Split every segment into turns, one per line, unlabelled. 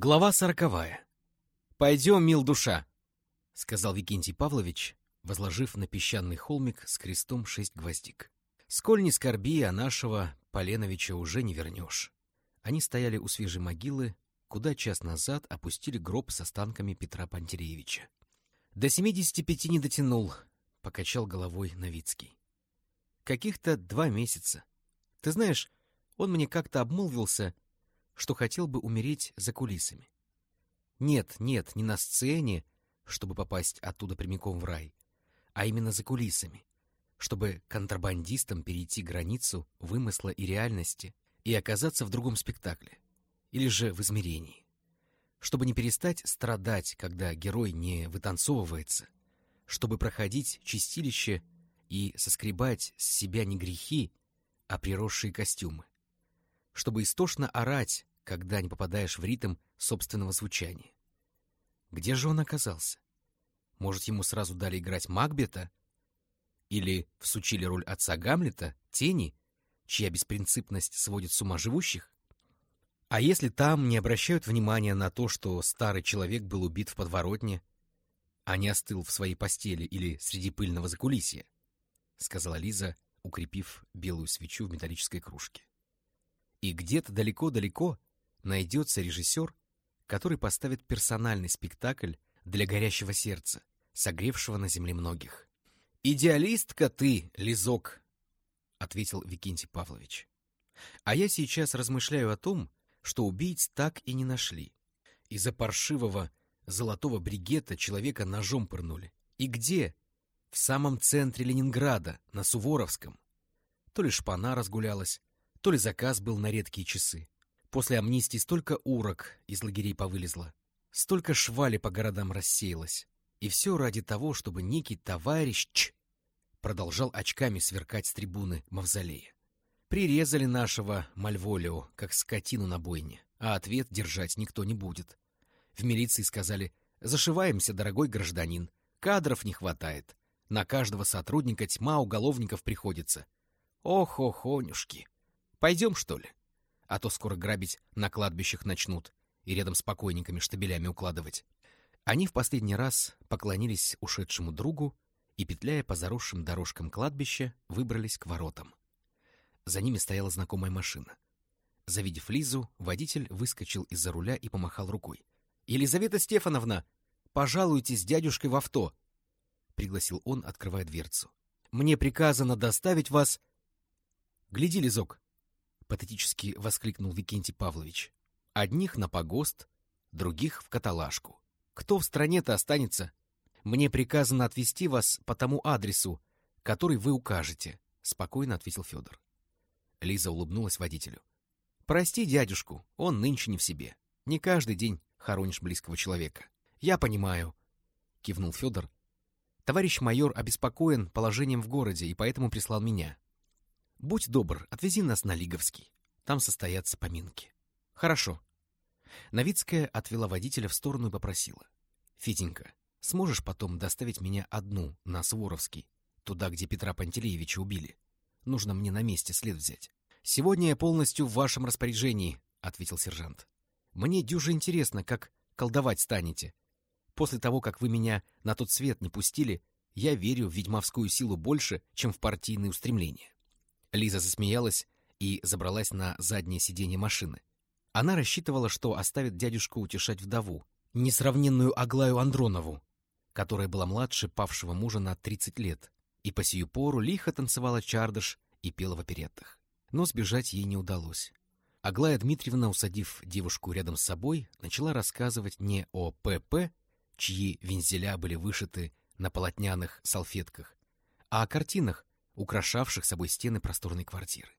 Глава сороковая. «Пойдем, мил душа», — сказал Викентий Павлович, возложив на песчаный холмик с крестом шесть гвоздик. «Сколь не скорби, а нашего Поленовича уже не вернешь». Они стояли у свежей могилы, куда час назад опустили гроб с останками Петра Пантелеевича. «До семидесяти пяти не дотянул», — покачал головой Новицкий. «Каких-то два месяца. Ты знаешь, он мне как-то обмолвился, что хотел бы умереть за кулисами. Нет, нет, не на сцене, чтобы попасть оттуда прямиком в рай, а именно за кулисами, чтобы контрабандистам перейти границу вымысла и реальности и оказаться в другом спектакле, или же в измерении. Чтобы не перестать страдать, когда герой не вытанцовывается, чтобы проходить чистилище и соскребать с себя не грехи, а приросшие костюмы чтобы истошно орать, когда не попадаешь в ритм собственного звучания. Где же он оказался? Может, ему сразу дали играть Макбета? Или всучили роль отца Гамлета, тени, чья беспринципность сводит с ума живущих? А если там не обращают внимания на то, что старый человек был убит в подворотне, а не остыл в своей постели или среди пыльного закулисья? — сказала Лиза, укрепив белую свечу в металлической кружке. И где-то далеко-далеко найдется режиссер, который поставит персональный спектакль для горящего сердца, согревшего на земле многих. «Идеалистка ты, Лизок!» — ответил Викентий Павлович. «А я сейчас размышляю о том, что убийц так и не нашли. Из-за паршивого золотого бригета человека ножом пырнули. И где? В самом центре Ленинграда, на Суворовском. То ли шпана разгулялась, то ли заказ был на редкие часы. После амнистии столько урок из лагерей повылезло, столько швали по городам рассеялось. И все ради того, чтобы некий товарищ Ч продолжал очками сверкать с трибуны мавзолея. Прирезали нашего Мальволио, как скотину на бойне, а ответ держать никто не будет. В милиции сказали «Зашиваемся, дорогой гражданин, кадров не хватает, на каждого сотрудника тьма уголовников приходится». Ох-охонюшки! Пойдем, что ли? А то скоро грабить на кладбищах начнут и рядом с покойниками штабелями укладывать. Они в последний раз поклонились ушедшему другу и, петляя по заросшим дорожкам кладбища, выбрались к воротам. За ними стояла знакомая машина. Завидев Лизу, водитель выскочил из-за руля и помахал рукой. — Елизавета Стефановна, пожалуйте с дядюшкой в авто! — пригласил он, открывая дверцу. — Мне приказано доставить вас... — Гляди, Лизок, — патетически воскликнул Викентий Павлович. «Одних на погост, других в каталажку. Кто в стране-то останется? Мне приказано отвезти вас по тому адресу, который вы укажете», — спокойно ответил Федор. Лиза улыбнулась водителю. «Прости дядюшку, он нынче не в себе. Не каждый день хоронишь близкого человека. Я понимаю», — кивнул Федор. «Товарищ майор обеспокоен положением в городе и поэтому прислал меня. Будь добр, отвези нас на Лиговский. Там состоятся поминки. Хорошо. Новицкая отвела водителя в сторону и попросила. Фитенька, сможешь потом доставить меня одну на Своровский, туда, где Петра Пантелеевича убили? Нужно мне на месте след взять. Сегодня я полностью в вашем распоряжении, ответил сержант. Мне дюже интересно, как колдовать станете. После того, как вы меня на тот свет не пустили, я верю в ведьмовскую силу больше, чем в партийные устремления. Лиза засмеялась и забралась на заднее сиденье машины. Она рассчитывала, что оставит дядюшку утешать вдову, несравненную Аглаю Андронову, которая была младше павшего мужа на 30 лет, и по сию пору лихо танцевала чардыш и пела в опереттах. Но сбежать ей не удалось. Аглая Дмитриевна, усадив девушку рядом с собой, начала рассказывать не о ПП, чьи вензеля были вышиты на полотняных салфетках, а о картинах, украшавших собой стены просторной квартиры.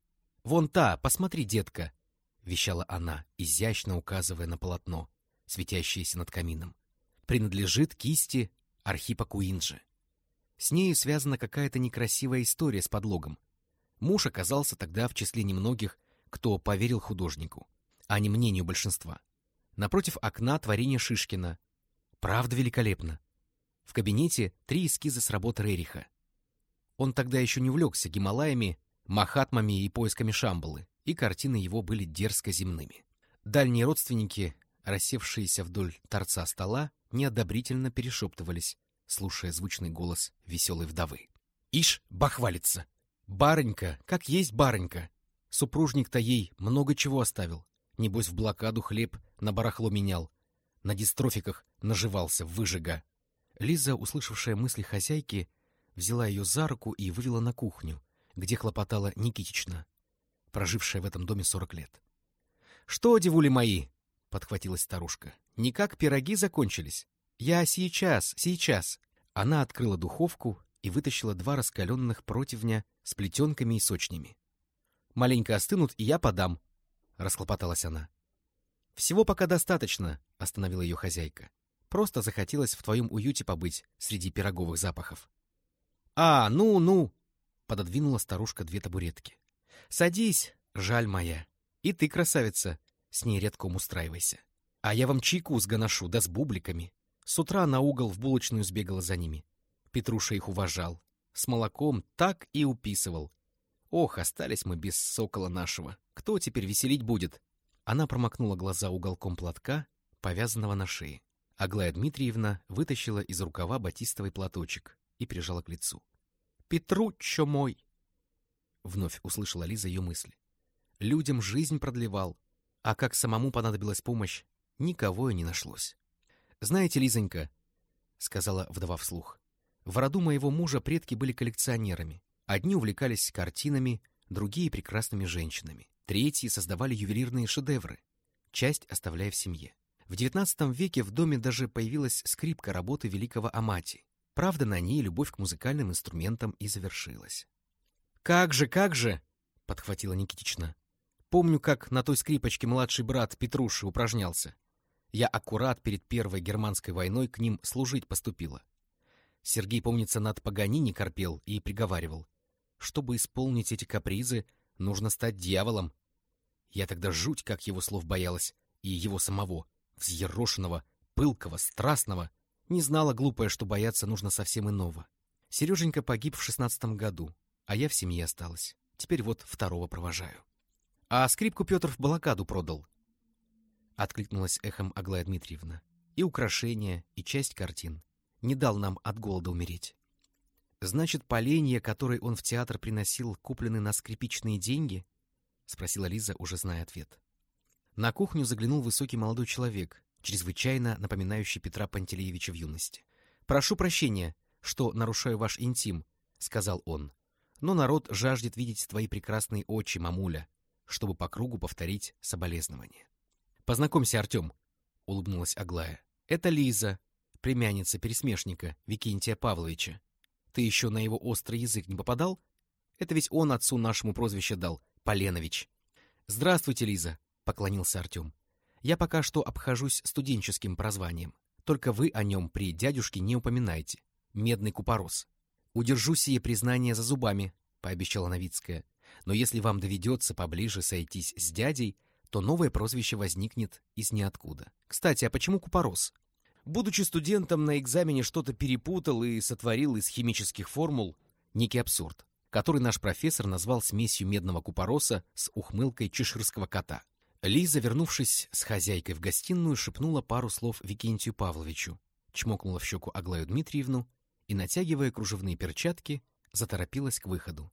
«Вон та, посмотри, детка!» — вещала она, изящно указывая на полотно, светящееся над камином. «Принадлежит кисти Архипа Куинджи. С нею связана какая-то некрасивая история с подлогом. Муж оказался тогда в числе немногих, кто поверил художнику, а не мнению большинства. Напротив окна творение Шишкина. Правда великолепно. В кабинете три эскиза с работы Рериха — он тогда еще не увлекся Гималаями, Махатмами и поисками Шамбалы, и картины его были дерзко земными. Дальние родственники рассевшиеся вдоль торца стола, неодобрительно перешептывались, слушая звучный голос веселой вдовы. «Ишь, бахвалится! Барынька, как есть барынька! Супружник-то ей много чего оставил. Небось, в блокаду хлеб на барахло менял. На дистрофиках наживался, выжига». Лиза, услышавшая мысли хозяйки, взяла ее за руку и вывела на кухню, где хлопотала Никитична, прожившая в этом доме сорок лет. — Что, девули мои? — подхватилась старушка. — Никак пироги закончились. Я сейчас, сейчас. Она открыла духовку и вытащила два раскаленных противня с плетенками и сочнями. — Маленько остынут, и я подам, — расхлопоталась она. — Всего пока достаточно, — остановила ее хозяйка. — Просто захотелось в твоем уюте побыть среди пироговых запахов. — А, ну, ну! — пододвинула старушка две табуретки. — Садись, жаль моя. И ты, красавица, с ней редком устраивайся. А я вам чайку сгоношу, да с бубликами. С утра на угол в булочную сбегала за ними. Петруша их уважал. С молоком так и уписывал. Ох, остались мы без сокола нашего. Кто теперь веселить будет? Она промокнула глаза уголком платка, повязанного на шее. Аглая Дмитриевна вытащила из рукава батистовый платочек и прижала к лицу. «Петруччо мой!» Вновь услышала Лиза ее мысли. «Людям жизнь продлевал, а как самому понадобилась помощь, никого и не нашлось. «Знаете, Лизонька, — сказала вдова вслух, — в роду моего мужа предки были коллекционерами. Одни увлекались картинами, другие — прекрасными женщинами. Третьи создавали ювелирные шедевры, часть оставляя в семье. В XIX веке в доме даже появилась скрипка работы великого Амати. Правда, на ней любовь к музыкальным инструментам и завершилась. «Как же, как же!» — подхватила Никитична. «Помню, как на той скрипочке младший брат Петруши упражнялся. Я аккурат перед Первой германской войной к ним служить поступила. Сергей, помнится, над Паганини корпел и приговаривал. Чтобы исполнить эти капризы, нужно стать дьяволом. Я тогда жуть как его слов боялась, и его самого, взъерошенного, пылкого, страстного. Не знала глупая, что бояться нужно совсем иного. Сереженька погиб в шестнадцатом году, а я в семье осталась. Теперь вот второго провожаю. А скрипку Петр в блокаду продал, Откликнулась эхом Аглая Дмитриевна. И украшения, и часть картин. Не дал нам от голода умереть. Значит, поленья, которые он в театр приносил, куплены на скрипичные деньги? Спросила Лиза, уже зная ответ. На кухню заглянул высокий молодой человек, чрезвычайно напоминающий Петра Пантелеевича в юности. «Прошу прощения, что нарушаю ваш интим», — сказал он. «Но народ жаждет видеть твои прекрасные очи, мамуля, чтобы по кругу повторить соболезнования». Познакомься, Артем, — улыбнулась Аглая. Это Лиза, племянница пересмешника Викентия Павловича. Ты еще на его острый язык не попадал? Это ведь он отцу нашему прозвище дал, Поленович. Здравствуйте, Лиза, — поклонился Артем. Я пока что обхожусь студенческим прозванием. Только вы о нем при дядюшке не упоминайте. Медный купорос. Удержу сие признание за зубами, — пообещала Новицкая. Но если вам доведется поближе сойтись с дядей, то новое прозвище возникнет из ниоткуда. Кстати, а почему купорос? Будучи студентом, на экзамене что-то перепутал и сотворил из химических формул некий абсурд, который наш профессор назвал смесью медного купороса с ухмылкой чеширского кота. Лиза, вернувшись с хозяйкой в гостиную, шепнула пару слов Викентию Павловичу, чмокнула в щеку Аглаю Дмитриевну и, натягивая кружевные перчатки, заторопилась к выходу.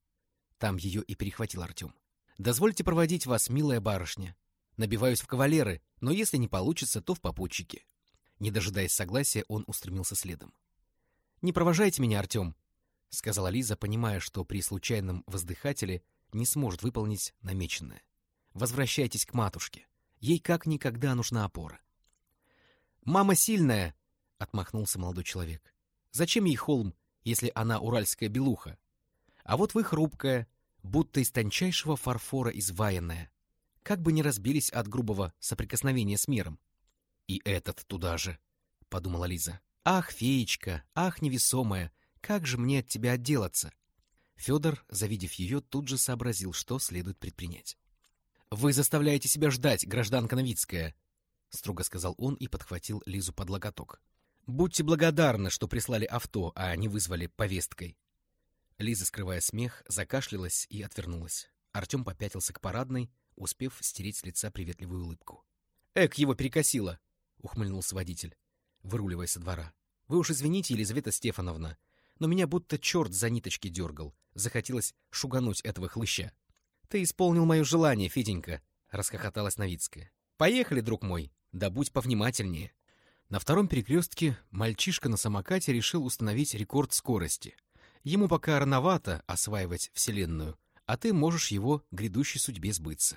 Там ее и перехватил Артем. «Дозвольте проводить вас, милая барышня», Набиваюсь в кавалеры, но если не получится, то в попутчики. Не дожидаясь согласия, он устремился следом. «Не провожайте меня, Артем», — сказала Лиза, понимая, что при случайном воздыхателе не сможет выполнить намеченное. «Возвращайтесь к матушке. Ей как никогда нужна опора». «Мама сильная», — отмахнулся молодой человек. «Зачем ей холм, если она уральская белуха? А вот вы хрупкая, будто из тончайшего фарфора изваянная как бы не разбились от грубого соприкосновения с миром. «И этот туда же», — подумала Лиза. «Ах, феечка, ах, невесомая, как же мне от тебя отделаться?» Федор, завидев ее, тут же сообразил, что следует предпринять. «Вы заставляете себя ждать, гражданка Новицкая», — строго сказал он и подхватил Лизу под локоток. «Будьте благодарны, что прислали авто, а не вызвали повесткой». Лиза, скрывая смех, закашлялась и отвернулась. Артем попятился к парадной, успев стереть с лица приветливую улыбку. «Эк, его перекосило!» ухмыльнулся водитель, выруливая со двора. Вы уж извините, Елизавета Стефановна, но меня будто черт за ниточки дергал. Захотелось шугануть этого хлыща. Ты исполнил мое желание, Феденька, расхохоталась Новицкая. Поехали, друг мой, да будь повнимательнее. На втором перекрестке мальчишка на самокате решил установить рекорд скорости. Ему пока рановато осваивать Вселенную, а ты можешь его грядущей судьбе сбыться.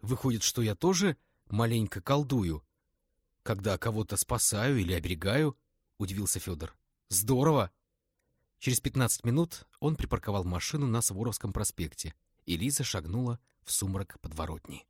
Выходит, что я тоже маленько колдую, когда кого-то спасаю или оберегаю, — удивился Федор. Здорово! Через пятнадцать минут он припарковал машину на Суворовском проспекте, и Лиза шагнула в сумрак подворотни.